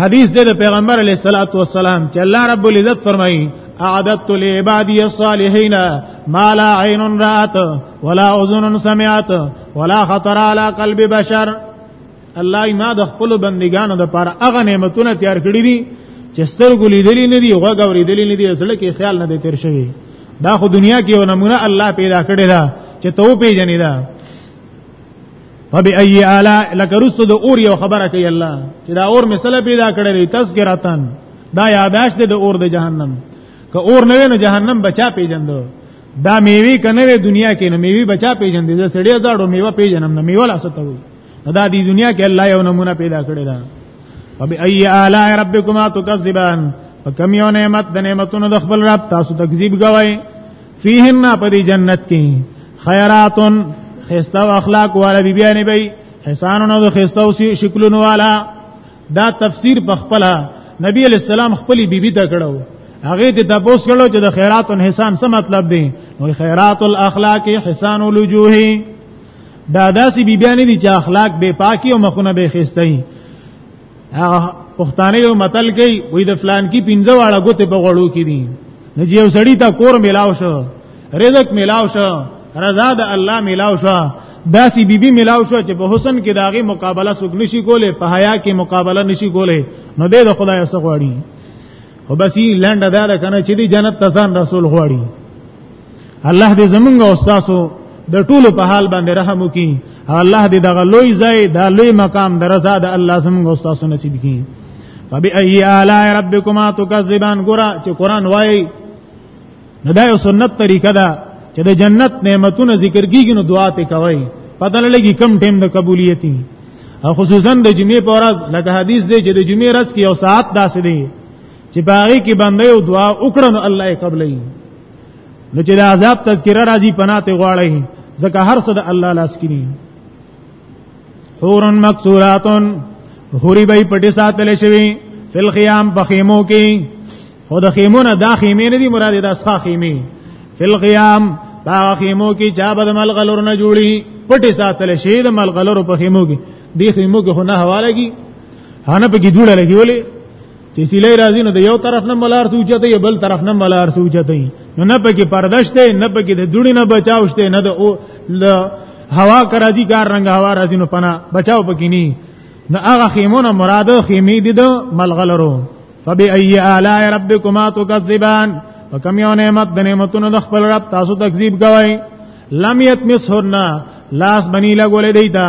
حدیث دې د پیغمبر علی صلوات و سلام چې الله رب العزت فرمایي اعددت لعبادي الصالحين ما لا عين رات ولا اذن سمعت ولا خطر على قلب بشر الله ما د خپل بندگانو د پر اغه نعمتونه تیار کړی دي چې سترګو لیدلې نه دي غوږ اورېدلې نه دي زړه کې خیال نه دی تیر شوی دا خو دنیا کې یو نمونه الله پیدا کړی دا چې تو پیژنې دا فبأي آلاء لکه رسو د اور یو خبره کوي الله چې دا اور مثله پیدا کړی دی تذکرتن دا یاداش دی د اور د جهنم که اور نه نو جهنم بچا پیجندو دا میوي کنه وی دنیا کې نه میوي بچا پیجندې دا سړی زړو میوه پیجنم نه میوه لاسته وي دا دی دنیا کې الله یو نمونه پیدا کړی دا فبأي آلاء ربكما تكذبان فكم يوم نعمت د نعمتونو د خپل رب تاسو تکذیب کوئ فیهن په دې جنت کې خیراتن خستا او اخلاق والا بی بیان بی حسانونو د خستا او شکلونو والا دا تفسیر په خپل نبی علیہ السلام خپل بیبي بی ته کړو هغه ته تاسو کړو چې د خیرات او حسان څه مطلب دی نو خیرات الاخلاق حسان الوجوه دا داسې بیبیانې دي چې اخلاق بے پاکي او مخونه بے خستای هغه پښتانه یو متل کوي وې د فلان کی پنځه واړه ګوتې په غړو کې دي نو چې یو سړی ته کور ملاو شو رزق ملاو شو رضا د الله ملاو شو داسې بیبي ملاو شو چې په حسن کې داغه مقابله سګ نشي کوله په حیا کې مقابله نشي کوله نو دې د خدای سره غواړي خو بس یې لنډه ده کنه چې دی جنت تسان رسول غواړي الله دې زمونږ او تاسو د ټولو په حال باندې رحم وکړي الله دې دغه لوی ځای دا لوی مقام درزا د الله زمونږ او تاسو نصیب کړي فبأي آلاء ربكما تكذبان ګورا چې قران وایي نو دا یو سنت طریقه ده چې د جنت نعمتونه ذکر کیږي نو دعا ته کوي پته لګي کم ټیم د قبولیتي او خصوصا د جمعې په ورځ لکه حدیث دی چې د جمعې ورځ کې یو ساعت داسې دی چې باغې کې باندې یو دعا وکړنو الله یې قبلې نو چې د عذاب تذکرہ راځي پناه ته غواړي ځکه هر څه د الله لاس کې دي حورن مکسوراتن حوری به پټي ساتل شوی فل خیام په خیمو کې خو د خیمو نه دا خیمه نه دي مراد د اسخا خیمه فل خیام دا خیمو کې چا بد ملغلور نه جوړي پټي ساتل شي د ملغلور په خیمو کې دی خیمو کې خو نه حواله کی هانه په کې جوړه لګي ولې چې سیلې راځي نو د یو طرف نه ملار سوچته یې بل طرف نه ملار سوچته نو نه پکې پردشته نه پکې د دوړي نه بچاوشته نه د هوا کرازي کار رنګ هوا راځي نو پنا بچاو پکې ني نو هغه خیمونه مراد خیمه دي د ملغلرو فبای ای اعلی ربکما تکذبان وکم یو نعمت د نعمتونو د خپل رب تاسو تکذیب کوئ لم یتمسهن لاس بنی لګولې دیتا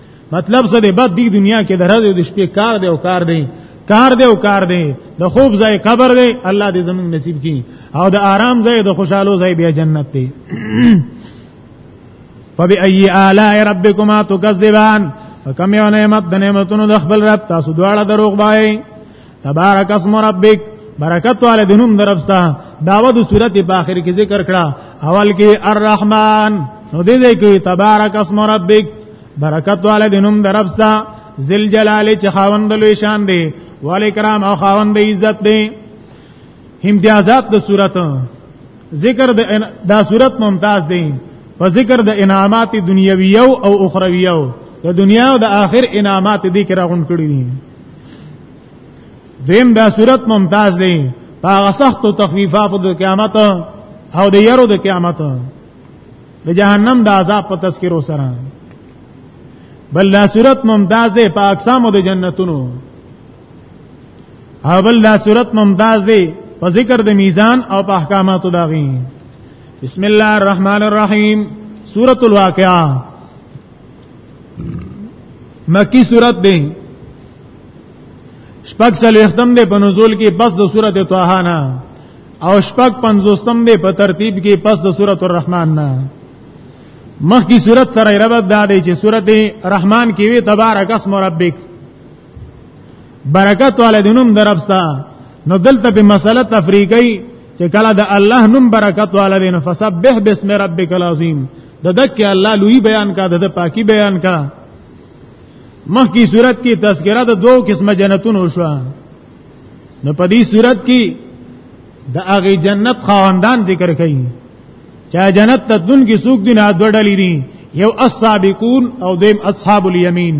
مطلب څه دی بد دی دنیا کې د ورځې او د شپې کار دی او کار دی کار دی او کار دی د خوب ځای قبر دی الله دې زموږ نصیب کړي او د آرام ځای د خوشحالو ځای بیا جنت دی فبأي آلاء ربكما تكذبان فكم يوم نعمت د نعمتونو د خپل رب تاسو دواړه دروغ بای تبارک اسم ربک برکت والے دنوم دربستا داود صورت په اخر کې ذکر کړه اول کې الرحمن نو دې دې کې تبارک اسم ربک برکت والے دنوم دربستا ذل جلال چې خاوند لوی شان دی والے کرام او خاوند عزت دی امتیازات د صورت ذکر د دا صورت ممتاز دی په ذکر د انعامات دنیویو او اخرویو د دنیا او د آخر انعامات دې کې راغون کړی دي دیم بیا صورت ممتاز دی هغه سخت او تخفیفات د قیامت او د یرو د قیامت د جهنم د عذاب په تذکرو سره بل لا صورت ممتاز دی په اقسامو د جنتونو او بل لا صورت ممتاز دی په ذکر د میزان او په احکاماتو داغي بسم الله الرحمن الرحیم سورۃ الواقعہ مکی صورت دی شپږ سل ختم دی په نزول کې پس د صورت طه نه او شپږ پنځوستم دی په ترتیب کې پس د صورت الرحمن نه مخکې صورت سره ربط دا دی چې صورت رحمان کې وی تبارک اسم ربک برکت والدینم دربستا نو دلته په مسله تفریقی چې کله د الله نوم برکت والدین فسبح بسم ربک العظیم د دک الله لوی بیان کا د پاکي بیان کا مخکې صورت کې تذکرہ د دوو قسمه جنتونو شو نو په دې صورت کې د هغه جنت خواندان ذکر کړي چا جنت ته دن کې سوق دي نه دوړلې دي یو السابقون او دیم اصحاب الیمین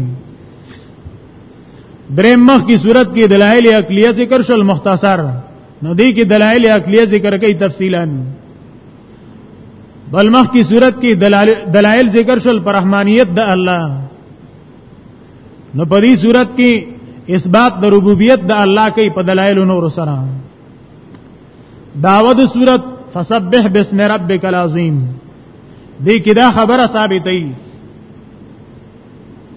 درې مخ کی صورت کې دلایل عقلیه ذکر شول مختصر نو دې کې دلایل عقلیه ذکر کوي تفصیلا بل مخ کی صورت کې دلائل ذکر شول پر رحمانیت د الله نو په دې صورت کې اثبات د ربوبیت د الله کوي په دلایل نور سره داود صورت فسبح بسم ربک العظیم دې کې دا خبره ثابتې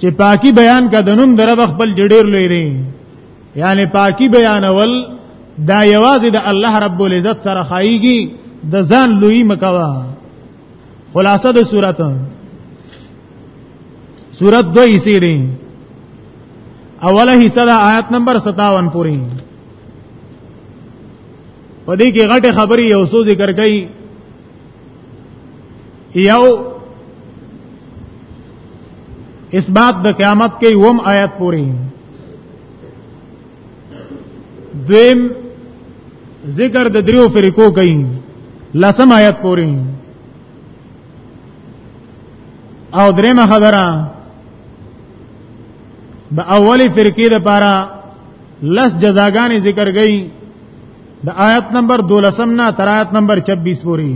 چې پاکي بیان کا دنوم در خپل جډیر لوی دی یعنی پاکی بیانول دا یوازې د الله رب العزت سره خایږي د ځان لوی مکوا خلاصه د صورت صورت دو حصے دي اوله حصہ د آیت نمبر 57 پوری پدې کې غټه خبري یو څو ذکر کړي یو اثبات د قیامت کې وم آیت پوری دویم ذکر د دریو فرقو کوي لسم آیت پورې او دریمه خبره د اولی فرقې لپاره لس جزاګانې ذکر کړي د آیت نمبر 12 نه تر آیت نمبر 26 پورې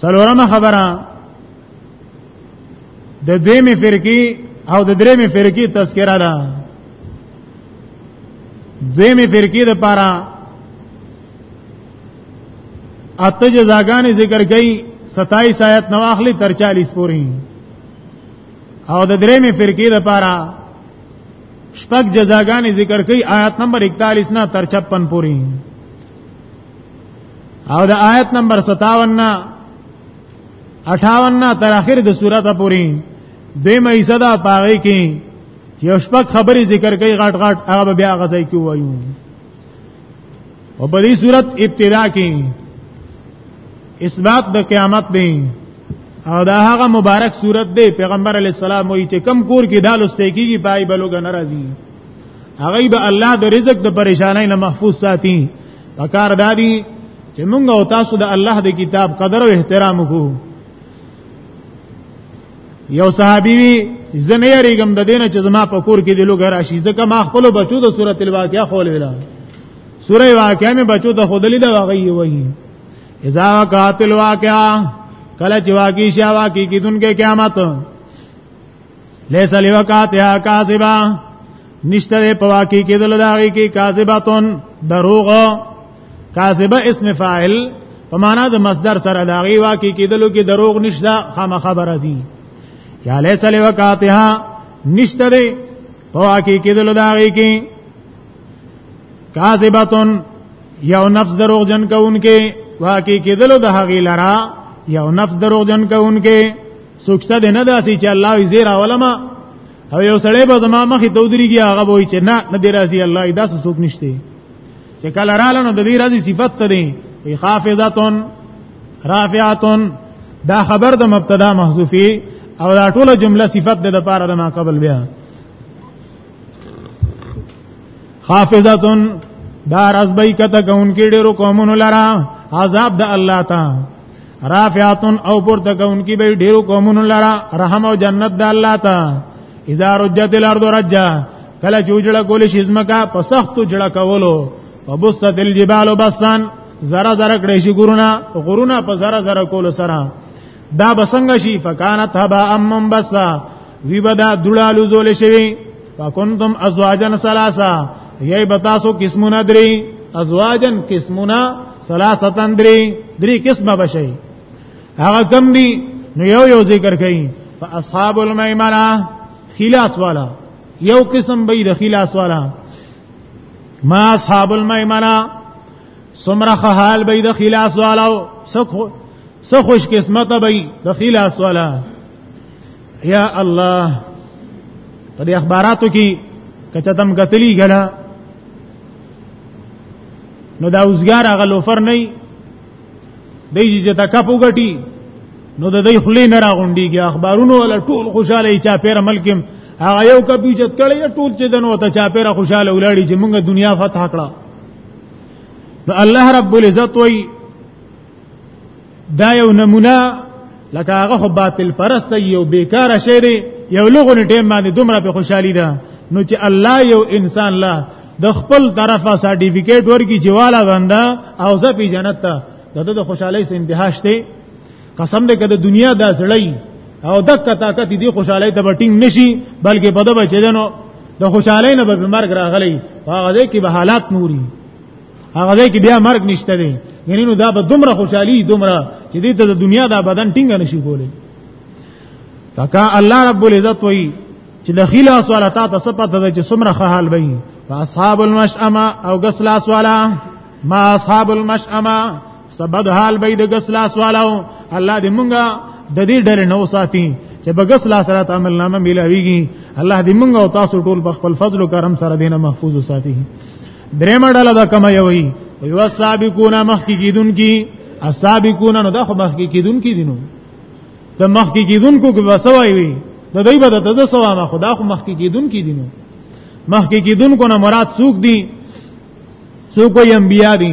سلورمه خبره د دیمه فرقه او د دریمه فرقه تذکرہ ده دیمه فرقه د پاره اته جزاګانې ذکر کړي 27 آیت نو اخلي تر 40 پورې او د دریمه فرقه د پاره شپږ جزاګانې ذکر کړي آیت نمبر 41 نه تر 56 پورې او د آیت نمبر 57 نه 58 نه تر اخر د سورته پوری دوی مې صدا پاره کې یو شپږ خبرې ذکر کوي غټ غټ هغه بیا غځای کې وایو او په دې صورت ابتدا کې اثبات د قیامت دی او دا هغه مبارک صورت دی پیغمبر علی السلام وایي چې کم کور کې دال واستې کیږي پای بلوګ ناراضي هغه به الله د رزق د پریشانای نه محفوظ ساتي پکار دادی چې موږ او تاسو د الله د کتاب قدر او احترام وکړو یو صحابي وی زنه یریګم د دینه چې زما په کور کې د لوګ راشي ځکه ما خپل بچو د سوره الواقعه خول ویلا سوره واقعه مې بچو ته خودلې دا وغي وایي اذا وقعت الواقعه کله چې واقع شي واقع کیدونکې قیامت لیس لوقاتها کاذبا نشته په واقع کې دل داږي کې کاذباتون دروغ کاذبه اسم فاعل په معنا د مصدر سره داږي واقع کې دلو کې دروغ نشته خام خبر ازي یا لیس لوقاتها نشته په واقع کې دل داږي کې کاذباتون یو نفس دروغ جن کوونکې واقع کې دل د هغې لرا یو نفس دروغ جن کوونکې سوکته ده نه داسي چې الله یې زیرا ولما او یو سړی به زما مخې ته ودرېږي هغه به وایي چې نه نه دی راځي الله یې داسې څوک نشته چې کله رااله نو د دې راځي صفت څه دی وی خافضتون رافعتون دا خبر د مبتدا محذوفي او دا ټوله جمله صفت ده د پاره د ما قبل بیا خافضتون دا رزبای کته کون کې ډېرو قومونو لرا عذاب د الله تعالی رافعاتن او پورته کوونکی به ډیرو قومونو لرا رحم او جنت د الله ته اذا رجت الارض رجا کله جوجړه کول شي زمکا په سخت جړه کولو وبست الجبال بسان زرا زرا کړي شي ګورونه غرونه په زرا زرا کول سره دا بسنګ شي فکانت هبا امم بسا وی بدا دړالو زول شي فکنتم ازواجن ثلاثه یی بتاسو قسمونه درې ازواجن قسمونه ثلاثتن دری دری قسمه بشي هغه کم دي نو یو یو ذکر کړي فاصحاب المیمنه خلاص والا یو قسم به د خلاص والا ما اصحاب المیمنه سمره حال به د خلاص والا سخو سخوش قسمت به د خلاص والا یا الله په دې اخباراتو کې کچتم غتلی غلا نو دا اوسګار هغه لوفر نه دی چې تا کپ وګټي نو د دې خلې نه راغونډيږي اخبارونو ولا ټول خوشاله چا پیر ملکم هغه یو کپ چت کړي ټول چې دنو ته چا پیر خوشاله ولاړي چې موږ دنیا فتح کړه نو الله رب العزت وایي دا یو نمونه لکه هغه خو باطل پرست یو بیکاره شی دی یو لغون ټیم باندې دومره په خوشحالي ده نو چې الله یو انسان لا د خپل طرفه سرټیفیکیټ ورکی جواله بندا او زه پی جنت ته دته د خوشحالي سه انتها شته قسم دې کده دنیا دا سړی او دک طاقت دې خوشحالي ته بټینګ نشي بلکې په دبا چې دنو د خوشحالي نه به مرګ راغلی هغه دې کې به حالات نوري هغه ځای کې بیا مرګ نشته دی یعنی نو دا به دومره خوشحالي دومره چې دې ته د دنیا دا بدن ټینګ نشي کولی فکا الله رب العزت وی چې د خلاص والا تا ته صفته ده چې څومره ښه حال وي اصحاب المشأمه او غسلاس والا ما اصحاب المشأمه سبد حال بيد غس لاس والو الله دې مونږه د دې ډېر نو ساتي چې بغس لاس سره عمل نامه ملاويږي الله دې مونږ او تاسو ټول په خپل فضل او کرم سره دینه محفوظ ساتي درې مډاله دا کما یوي یو سابقون مخ کی کیدون کی السابقون نو دا خو مخ کی کیدون کی دینو د مخ کی کیدون کو کې وسوي وي د دې بده د سوا ما خدا خو مخ کی کیدون کی دینو مخ کی کیدون کو نه مراد څوک دي څوک یې انبیا دي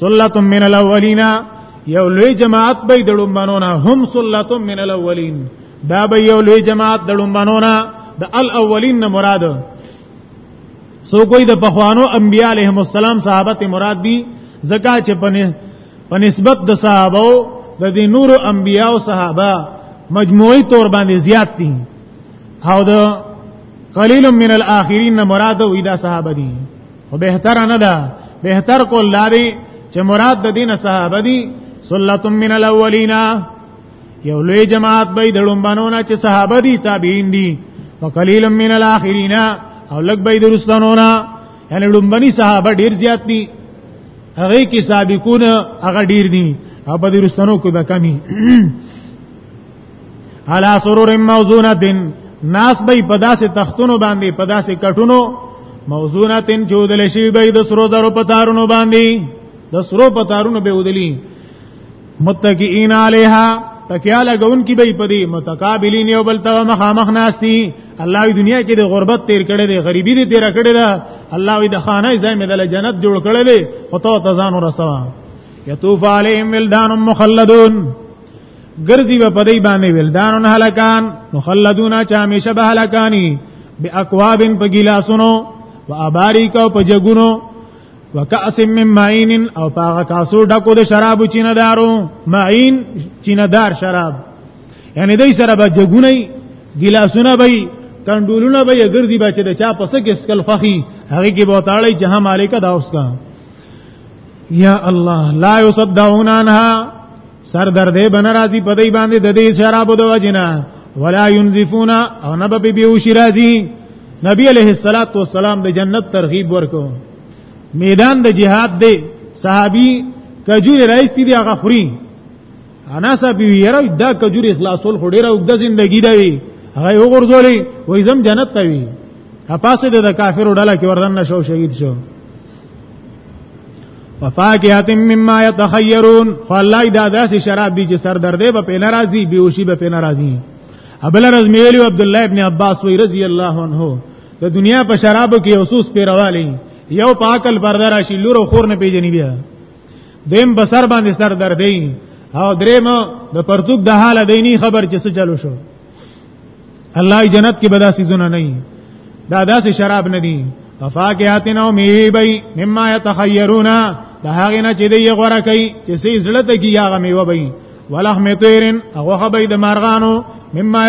سلۃ من الاولین یو لوی جماعت به د لومبانو نه هم سلۃ من الاولین دا به یو لوی جماعت د لومبانو نه د الاولین نه مراد سو کوئی د پخوانو انبیاء علیهم السلام صحابت مراد دي زکا چې پنه په نسبت د صحابه د دې نور انبیاء او صحابه مجموعي تور باندې زیات دي او د قلیل من الاخرین مراد وی دا صحابه دي خو به تر نه ده به تر کول لاري چې مراد د دین صحابه دي سلت من الاولین یو لوی جماعت به د لومبانونه چې صحابه دي تابعین دي وقلیل من الاخرین او لګ به د رستانونه یعنی لومبني صحابه ډیر زیات دي هغه کې سابقون هغه ډیر دي او په دې رستانو کې به کمی علا سرور موزونه دین ناس به په داسې تختونو باندې په داسې کټونو موزونه تین جوړل شي به د سرو زرو په تارونو باندې د سرو په تارونو به ودلی متکئین علیها تکیا لګون کی به پدی متقابلین یو بل ته مخامخ ناشتی الله وی دنیا کې د غربت تیر کړي دي غریبی دي تیر کړي ده الله وی د خانه ځای مې د جنت جوړ کړي دي او ته ځان ورسوه یطوف علیهم ولدان مخلدون ګرځي په دې باندې ولدان هلکان مخلدون چې همیشه به هلکانی باقواب په ګلاسونو و اباریک او په جګونو وکاس من معین او پاغه کاسو ډکو د شراب چینه دارو معین چینه دار شراب یعنی دای سره به جګونه ګلاسونه به کندولونه به ګرځي بچ د چا پس کې سکل فخی هغه کې به تاړی جهه مالک دا اوس کا یا الله لا یصدعون عنها سر دردې بن راضی په دې باندې د دې شرابو د وجنا ولا ينزفون او نه به بيوشي راضی نبی علیہ الصلات والسلام د جنت ترغیب ورکو میدان د جهاد دی صحابي کجوري رئیس دي هغه خوري انا صاحب یره دا کجوري اخلاصول خډيره وګد زندگی دی هغه وګرځولې وای زم جنت ته وی اپاسه د کافر ډله کې وردن نشو شهید شو وفاکهات مما يتخيرون فالله دا داسې شراب دي چې سر دردې به پینه راځي بیوشي به پینه راځي ابل رزمیلی عبد الله ابن عباس وی رضی الله عنه د دنیا په شرابو کې اوسوس پیروالی یو پاکل بردار شي لور او خور نه پیژني بیا دیم بسر باندې سر دردې او دریم د پرتوک د حال دیني خبر چې څه چلو شو الله جنت کې بدا سيزونه نه دا داسې شراب نه دي وفاکهاتن او میوی مما یتخیرون دا هغه نه چې دی غوړه کوي چې سې زړه ته کی هغه میوه وي ولحم طیرن هغه خبې د مارغانو مما